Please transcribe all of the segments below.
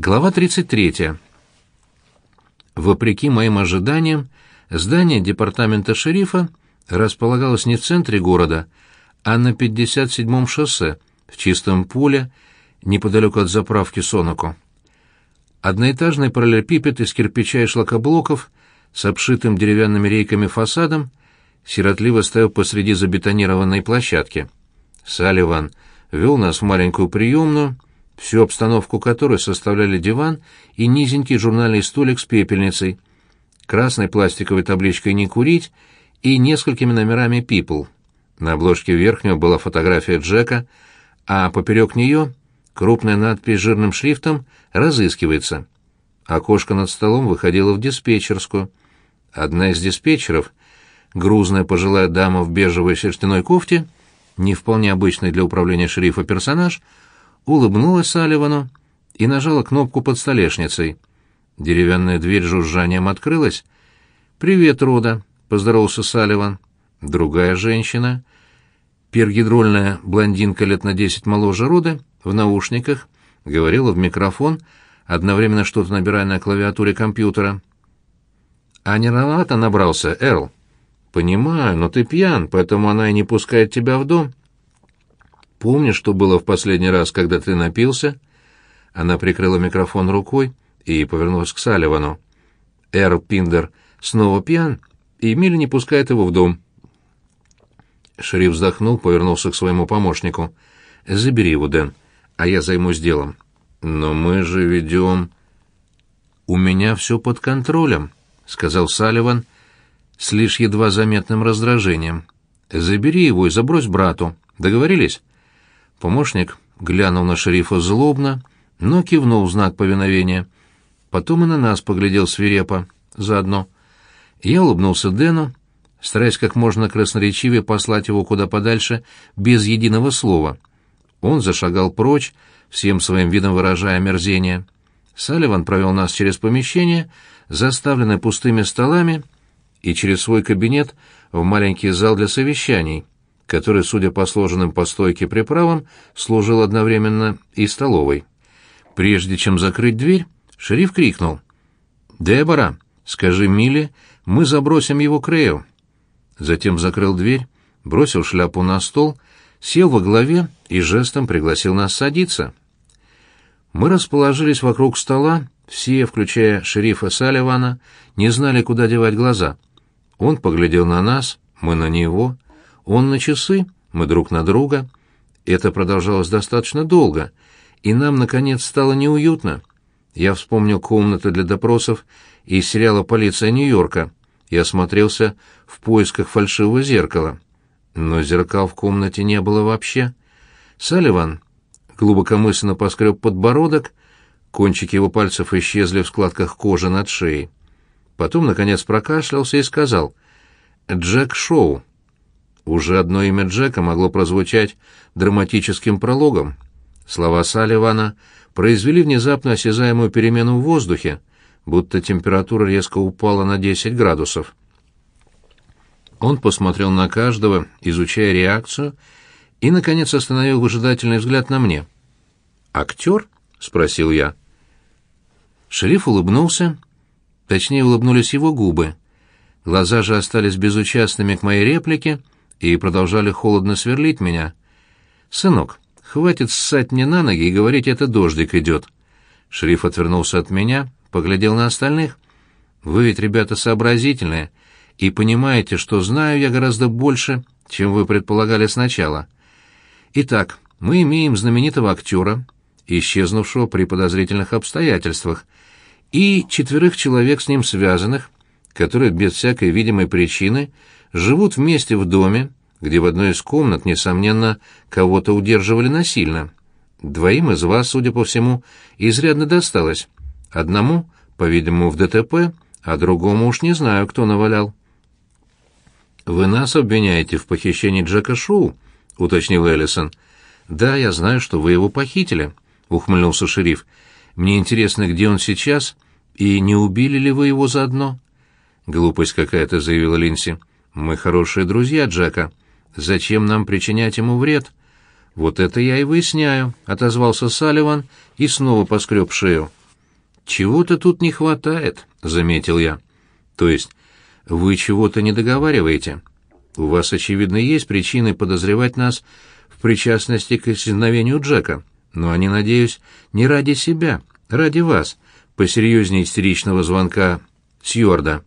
Глава 33. Вопреки моим ожиданиям, здание департамента шерифа располагалось не в центре города, а на 57-м шоссе, в чистом поле, неподалеку от заправки Соноко. Одноэтажный параллелепипед из кирпича и шлакоблоков с обшитым деревянными рейками фасадом сиротливо стоял посреди забетонированной площадки. Салливан вел нас в маленькую приемную, всю обстановку которой составляли диван и низенький журнальный столик с пепельницей, красной пластиковой табличкой «Не курить» и несколькими номерами «People». На обложке верхнего была фотография Джека, а поперек нее крупная надпись жирным шрифтом «Разыскивается». Окошко над столом выходило в диспетчерскую. Одна из диспетчеров, грузная пожилая дама в бежевой шерстяной кофте, не вполне обычный для управления шерифа персонаж, улыбнулась Салливану и нажала кнопку под столешницей. Деревянная дверь жужжанием открылась. «Привет, Рода», — поздоровался Салливан. Другая женщина, пергидрольная блондинка лет на десять моложе Рода, в наушниках, говорила в микрофон, одновременно что-то набирая на клавиатуре компьютера. «А не рановато набрался, Эрл?» «Понимаю, но ты пьян, поэтому она и не пускает тебя в дом». Помнишь, что было в последний раз, когда ты напился?» Она прикрыла микрофон рукой и повернулась к Салливану. Эрл Пиндер снова пьян, и Милли не пускает его в дом. Шериф вздохнул, повернулся к своему помощнику. «Забери его, Дэн, а я займусь делом». «Но мы же ведем...» «У меня все под контролем», — сказал Салливан с лишь едва заметным раздражением. «Забери его и забрось брату. Договорились?» Помощник глянул на шерифа злобно, но кивнул в знак повиновения. Потом и на нас поглядел свирепо, заодно. Я улыбнулся Дэну, стараясь как можно красноречивее послать его куда подальше без единого слова. Он зашагал прочь, всем своим видом выражая омерзение. Салливан провел нас через помещение, заставленное пустыми столами, и через свой кабинет в маленький зал для совещаний — который, судя по сложенным по стойке приправам, служил одновременно и столовой. Прежде чем закрыть дверь, шериф крикнул. «Дебора, скажи Миле, мы забросим его к Рею». Затем закрыл дверь, бросил шляпу на стол, сел во главе и жестом пригласил нас садиться. Мы расположились вокруг стола, все, включая шерифа Салливана, не знали, куда девать глаза. Он поглядел на нас, мы на него — он на часы, мы друг на друга. Это продолжалось достаточно долго, и нам, наконец, стало неуютно. Я вспомнил комнаты для допросов из сериала «Полиция Нью-Йорка» и осмотрелся в поисках фальшивого зеркала. Но зеркал в комнате не было вообще. Салливан глубокомысленно поскреб подбородок, кончики его пальцев исчезли в складках кожи над шеей. Потом, наконец, прокашлялся и сказал «Джек Шоу». Уже одно имя Джека могло прозвучать драматическим прологом. Слова Салливана произвели внезапно осязаемую перемену в воздухе, будто температура резко упала на 10 градусов. Он посмотрел на каждого, изучая реакцию, и, наконец, остановил выжидательный взгляд на мне. «Актер?» — спросил я. Шериф улыбнулся, точнее, улыбнулись его губы. Глаза же остались безучастными к моей реплике — и продолжали холодно сверлить меня. «Сынок, хватит ссать мне на ноги и говорить, это дождик идет». Шериф отвернулся от меня, поглядел на остальных. «Вы ведь ребята сообразительные и понимаете, что знаю я гораздо больше, чем вы предполагали сначала. Итак, мы имеем знаменитого актера, исчезнувшего при подозрительных обстоятельствах, и четверых человек с ним связанных, которые без всякой видимой причины живут вместе в доме, где в одной из комнат, несомненно, кого-то удерживали насильно. Двоим из вас, судя по всему, изрядно досталось. Одному, по-видимому, в ДТП, а другому уж не знаю, кто навалял. «Вы нас обвиняете в похищении Джека Шоу?» — уточнил Эллисон. «Да, я знаю, что вы его похитили», — ухмыльнулся шериф. «Мне интересно, где он сейчас, и не убили ли вы его заодно?» «Глупость какая-то», — заявила Линси. Мы хорошие друзья Джека. Зачем нам причинять ему вред? Вот это я и выясняю, отозвался Салливан и снова поскреб шею. «Чего-то тут не хватает», — заметил я. «То есть вы чего-то не договариваете? У вас, очевидно, есть причины подозревать нас в причастности к исчезновению Джека, но они, надеюсь, не ради себя, ради вас, посерьезнее истеричного звонка Сьорда».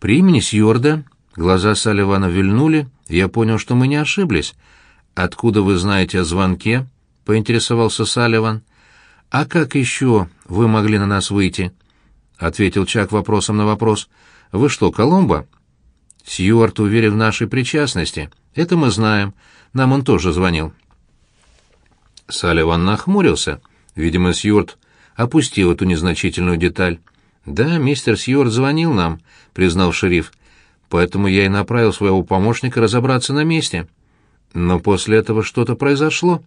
При имени Сьорда глаза Салливана вильнули, и я понял, что мы не ошиблись. «Откуда вы знаете о звонке?» — поинтересовался Салливан. «А как еще вы могли на нас выйти?» — ответил Чак вопросом на вопрос. «Вы что, Коломбо?» «Сьюарт уверен в нашей причастности. Это мы знаем. Нам он тоже звонил». Салливан нахмурился. Видимо, Сьюарт опустил эту незначительную деталь. «Да, мистер Сьюарт звонил нам», — признал шериф. «Поэтому я и направил своего помощника разобраться на месте». «Но после этого что-то произошло».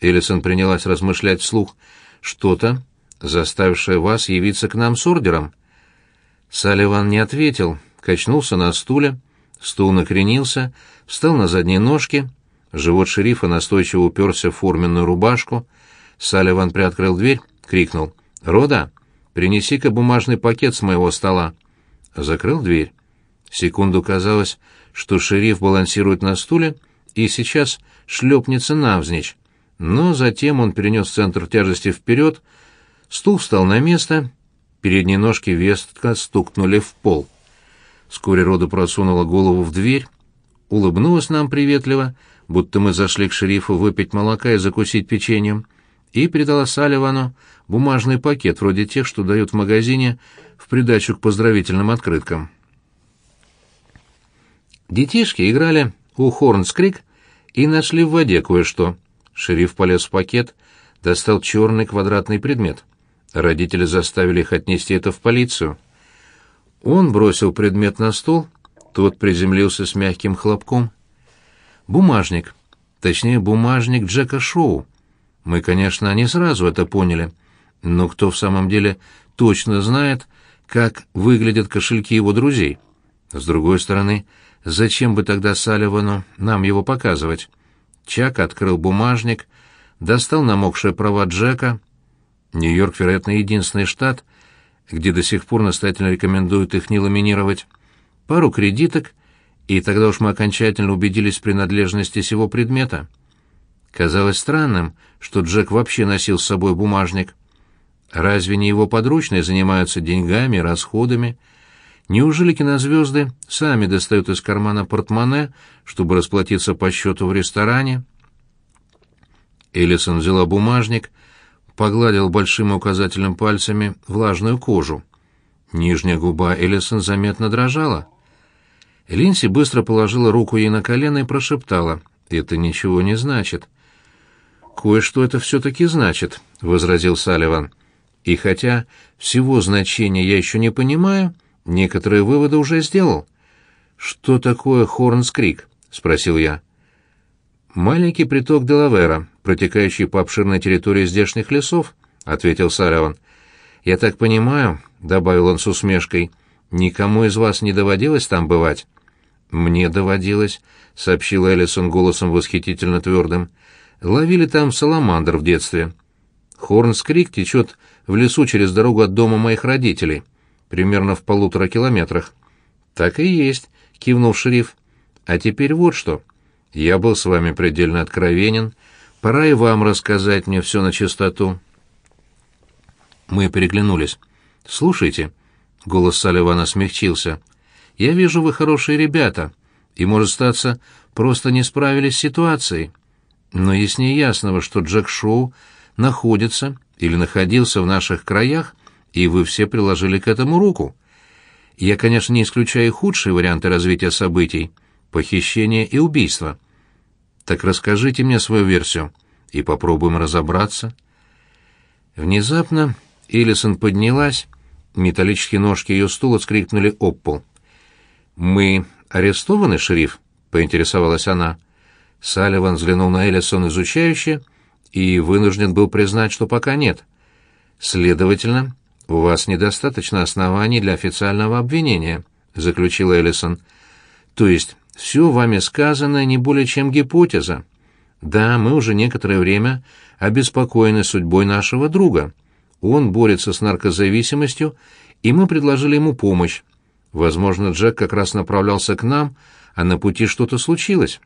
Эллисон принялась размышлять вслух — что-то, заставившее вас явиться к нам с ордером?» Салливан не ответил, качнулся на стуле, стул накренился, встал на задние ножки, живот шерифа настойчиво уперся в форменную рубашку. Салливан приоткрыл дверь, крикнул «Рода, принеси-ка бумажный пакет с моего стола». Закрыл дверь. Секунду казалось, что шериф балансирует на стуле и сейчас шлепнется навзничь но затем он перенес центр тяжести вперед, стул встал на место, передние ножки вестка стукнули в пол. Вскоре Рода просунула голову в дверь, улыбнулась нам приветливо, будто мы зашли к шерифу выпить молока и закусить печеньем, и передала Салливану бумажный пакет, вроде тех, что дают в магазине в придачу к поздравительным открыткам. Детишки играли у Хорнскрик и нашли в воде кое-что. Шериф полез в пакет, достал черный квадратный предмет. Родители заставили их отнести это в полицию. Он бросил предмет на стол, тот приземлился с мягким хлопком. Бумажник. Точнее, бумажник Джека Шоу. Мы, конечно, не сразу это поняли, но кто в самом деле точно знает, как выглядят кошельки его друзей? С другой стороны, зачем бы тогда Салливану нам его показывать? Чак открыл бумажник, достал намокшие права Джека. Нью-Йорк, вероятно, единственный штат, где до сих пор настоятельно рекомендуют их не ламинировать. Пару кредиток, и тогда уж мы окончательно убедились в принадлежности сего предмета. Казалось странным, что Джек вообще носил с собой бумажник. Разве не его подручные занимаются деньгами, расходами? Неужели кинозвезды сами достают из кармана портмоне, чтобы расплатиться по счету в ресторане? Эллисон взяла бумажник, погладил большим и указательным пальцами влажную кожу. Нижняя губа Эллисон заметно дрожала. Линси быстро положила руку ей на колено и прошептала. «Это ничего не значит». «Кое-что это все-таки значит», — возразил Салливан. «И хотя всего значения я еще не понимаю, Некоторые выводы уже сделал. Что такое Хорнскрик? спросил я. Маленький приток Делавера, протекающий по обширной территории здешних лесов, ответил Салливан. Я так понимаю, добавил он с усмешкой, никому из вас не доводилось там бывать? Мне доводилось, сообщил Эллисон голосом восхитительно твердым. Ловили там саламандр в детстве. Хорнскрик течет в лесу через дорогу от дома моих родителей примерно в полутора километрах. Так и есть, кивнул шериф. А теперь вот что. Я был с вами предельно откровенен. Пора и вам рассказать мне все на чистоту. Мы переглянулись. Слушайте, голос Салливана смягчился. Я вижу, вы хорошие ребята, и, может статься, просто не справились с ситуацией. Но яснее ясного, что Джек Шоу находится или находился в наших краях, и вы все приложили к этому руку. Я, конечно, не исключаю худшие варианты развития событий — похищение и убийство. Так расскажите мне свою версию, и попробуем разобраться. Внезапно Элисон поднялась, металлические ножки ее стула скрикнули об пол. «Мы арестованы, шериф?» — поинтересовалась она. Салливан взглянул на Элисон изучающе и вынужден был признать, что пока нет. Следовательно, «У вас недостаточно оснований для официального обвинения», — заключил Эллисон. «То есть все вами сказанное не более чем гипотеза. Да, мы уже некоторое время обеспокоены судьбой нашего друга. Он борется с наркозависимостью, и мы предложили ему помощь. Возможно, Джек как раз направлялся к нам, а на пути что-то случилось.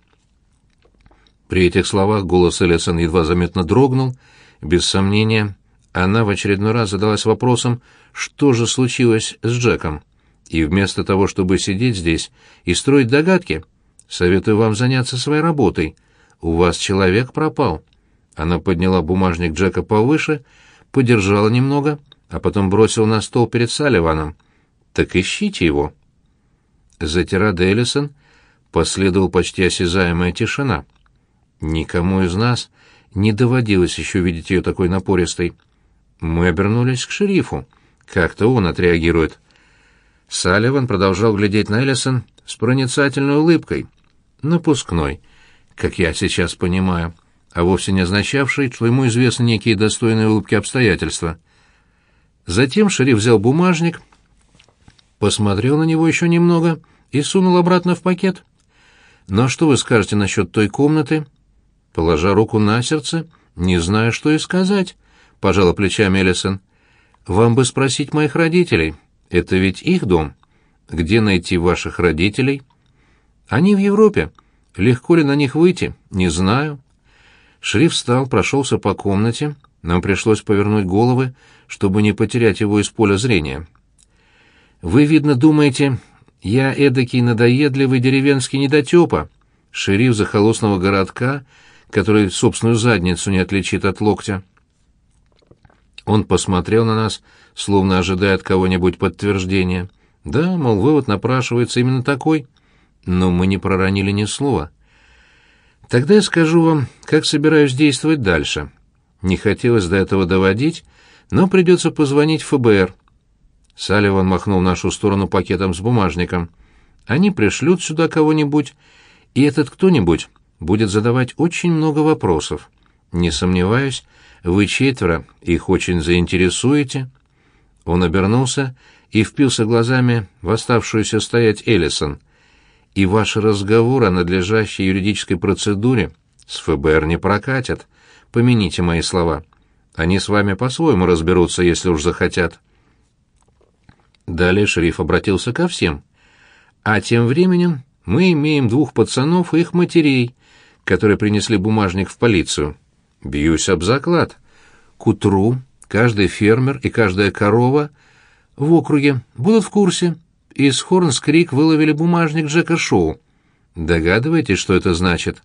При этих словах голос Эллисон едва заметно дрогнул. Без сомнения, она в очередной раз задалась вопросом, что же случилось с Джеком. И вместо того, чтобы сидеть здесь и строить догадки, советую вам заняться своей работой. У вас человек пропал. Она подняла бумажник Джека повыше, подержала немного, а потом бросила на стол перед Салливаном. «Так ищите его». За тирадой Эллисон последовала почти осязаемая тишина. Никому из нас не доводилось еще видеть ее такой напористой. Мы обернулись к шерифу. Как-то он отреагирует. Салливан продолжал глядеть на Эллисон с проницательной улыбкой. Напускной, как я сейчас понимаю, а вовсе не означавший, что ему известны некие достойные улыбки обстоятельства. Затем шериф взял бумажник, посмотрел на него еще немного и сунул обратно в пакет. «Ну а что вы скажете насчет той комнаты?» Положа руку на сердце, не знаю, что и сказать, — пожала плечами Эллисон. «Вам бы спросить моих родителей. Это ведь их дом. Где найти ваших родителей?» «Они в Европе. Легко ли на них выйти? Не знаю». Шриф встал, прошелся по комнате. Нам пришлось повернуть головы, чтобы не потерять его из поля зрения. «Вы, видно, думаете, я эдакий надоедливый деревенский недотепа, шериф захолостного городка, который собственную задницу не отличит от локтя». Он посмотрел на нас, словно ожидая от кого-нибудь подтверждения. Да, мол, вывод напрашивается именно такой. Но мы не проронили ни слова. Тогда я скажу вам, как собираюсь действовать дальше. Не хотелось до этого доводить, но придется позвонить в ФБР. Салливан махнул в нашу сторону пакетом с бумажником. Они пришлют сюда кого-нибудь, и этот кто-нибудь будет задавать очень много вопросов. Не сомневаюсь, вы четверо их очень заинтересуете». Он обернулся и впился глазами в оставшуюся стоять Эллисон. «И ваш разговор о надлежащей юридической процедуре с ФБР не прокатят. Помяните мои слова. Они с вами по-своему разберутся, если уж захотят». Далее шериф обратился ко всем. «А тем временем мы имеем двух пацанов и их матерей, которые принесли бумажник в полицию». Бьюсь об заклад. К утру каждый фермер и каждая корова в округе будут в курсе. Из Хорнскрик выловили бумажник Джека Шоу. Догадываетесь, что это значит?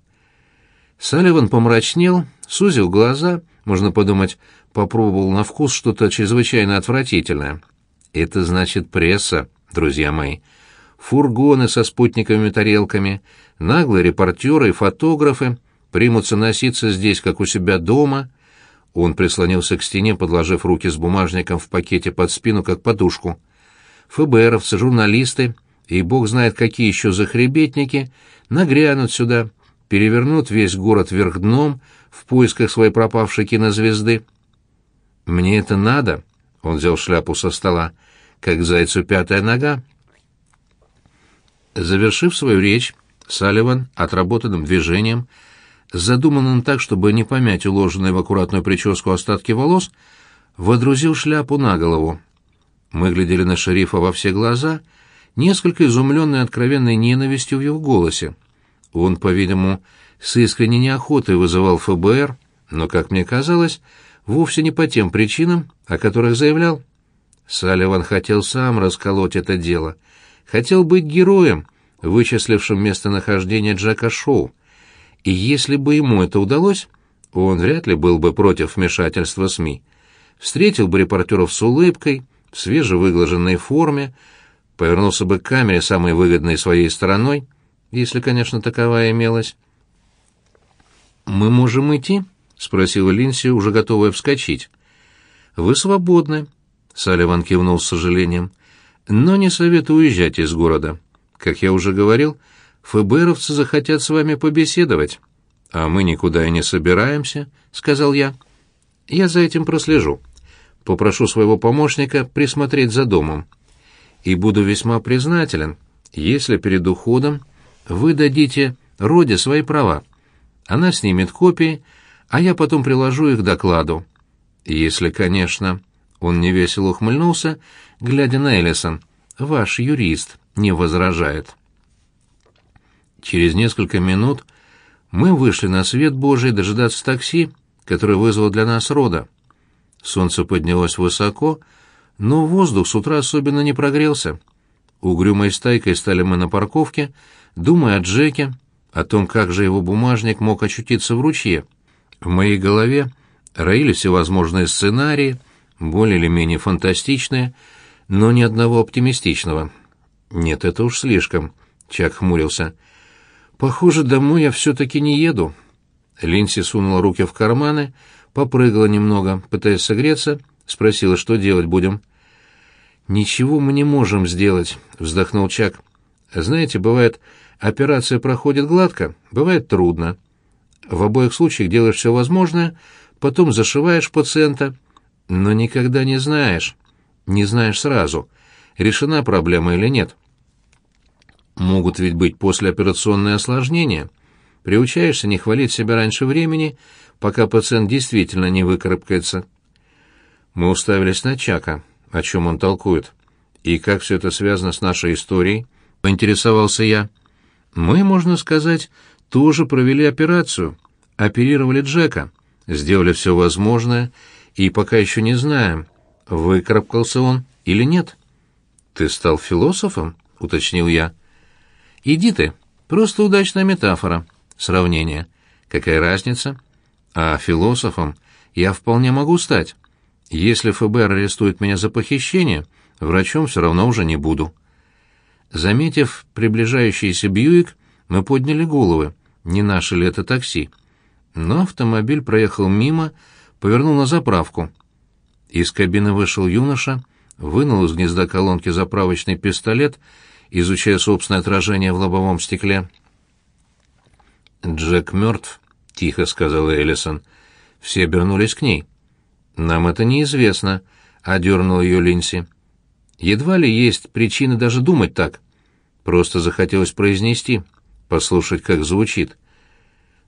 Салливан помрачнел, сузил глаза, можно подумать, попробовал на вкус что-то чрезвычайно отвратительное. Это значит пресса, друзья мои. Фургоны со спутниковыми тарелками, наглые репортеры и фотографы — примутся носиться здесь, как у себя дома. Он прислонился к стене, подложив руки с бумажником в пакете под спину, как подушку. ФБРовцы, журналисты и бог знает какие еще захребетники нагрянут сюда, перевернут весь город вверх дном в поисках своей пропавшей кинозвезды. «Мне это надо?» — он взял шляпу со стола. «Как зайцу пятая нога». Завершив свою речь, Салливан отработанным движением — задуманным так, чтобы не помять уложенные в аккуратную прическу остатки волос, водрузил шляпу на голову. Мы глядели на шерифа во все глаза, несколько изумленные откровенной ненавистью в его голосе. Он, по-видимому, с искренней неохотой вызывал ФБР, но, как мне казалось, вовсе не по тем причинам, о которых заявлял. Салливан хотел сам расколоть это дело, хотел быть героем, вычислившим местонахождение Джека Шоу, и если бы ему это удалось, он вряд ли был бы против вмешательства СМИ. Встретил бы репортеров с улыбкой, в свежевыглаженной форме, повернулся бы к камере самой выгодной своей стороной, если, конечно, таковая имелась. «Мы можем идти?» — спросила Линси, уже готовая вскочить. «Вы свободны», — Салливан кивнул с сожалением. «Но не советую уезжать из города. Как я уже говорил, — ФБРовцы захотят с вами побеседовать. А мы никуда и не собираемся, сказал я. Я за этим прослежу. Попрошу своего помощника присмотреть за домом. И буду весьма признателен, если перед уходом вы дадите Роде свои права. Она снимет копии, а я потом приложу их к докладу. Если, конечно, Он невесело ухмыльнулся, глядя на Эллисон. «Ваш юрист не возражает». Через несколько минут мы вышли на свет Божий дожидаться такси, которое вызвало для нас рода. Солнце поднялось высоко, но воздух с утра особенно не прогрелся. Угрюмой стайкой стали мы на парковке, думая о Джеке, о том, как же его бумажник мог очутиться в ручье. В моей голове роились всевозможные сценарии, более или менее фантастичные, но ни одного оптимистичного. «Нет, это уж слишком», — Чак хмурился. «Похоже, домой я все-таки не еду». Линси сунула руки в карманы, попрыгала немного, пытаясь согреться, спросила, что делать будем. «Ничего мы не можем сделать», — вздохнул Чак. «Знаете, бывает, операция проходит гладко, бывает трудно. В обоих случаях делаешь все возможное, потом зашиваешь пациента, но никогда не знаешь, не знаешь сразу, решена проблема или нет. Могут ведь быть послеоперационные осложнения. Приучаешься не хвалить себя раньше времени, пока пациент действительно не выкарабкается. Мы уставились на Чака, о чем он толкует. И как все это связано с нашей историей, поинтересовался я. Мы, можно сказать, тоже провели операцию, оперировали Джека, сделали все возможное, и пока еще не знаем, выкарабкался он или нет. «Ты стал философом?» — уточнил я. «Иди ты, просто удачная метафора, сравнение. Какая разница? А философом я вполне могу стать. Если ФБР арестует меня за похищение, врачом все равно уже не буду». Заметив приближающийся Бьюик, мы подняли головы, не наше ли это такси. Но автомобиль проехал мимо, повернул на заправку. Из кабины вышел юноша, вынул из гнезда колонки заправочный пистолет, изучая собственное отражение в лобовом стекле. «Джек мертв», — тихо сказала Эллисон. Все обернулись к ней. «Нам это неизвестно», — одернул ее Линси. «Едва ли есть причины даже думать так. Просто захотелось произнести, послушать, как звучит».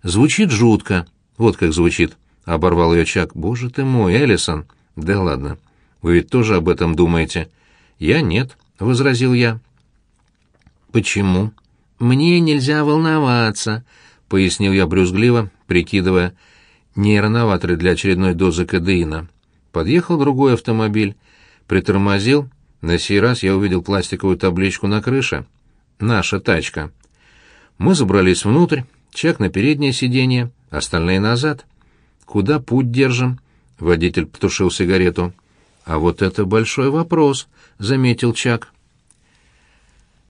«Звучит жутко. Вот как звучит», — оборвал ее Чак. «Боже ты мой, Эллисон!» «Да ладно. Вы ведь тоже об этом думаете?» «Я нет», — возразил я. «Почему?» «Мне нельзя волноваться», — пояснил я брюзгливо, прикидывая, не рановато для очередной дозы кадеина. Подъехал другой автомобиль, притормозил. На сей раз я увидел пластиковую табличку на крыше. «Наша тачка». Мы забрались внутрь, Чек на переднее сиденье, остальные назад. Куда путь держим? Водитель потушил сигарету. А вот это большой вопрос, заметил Чак.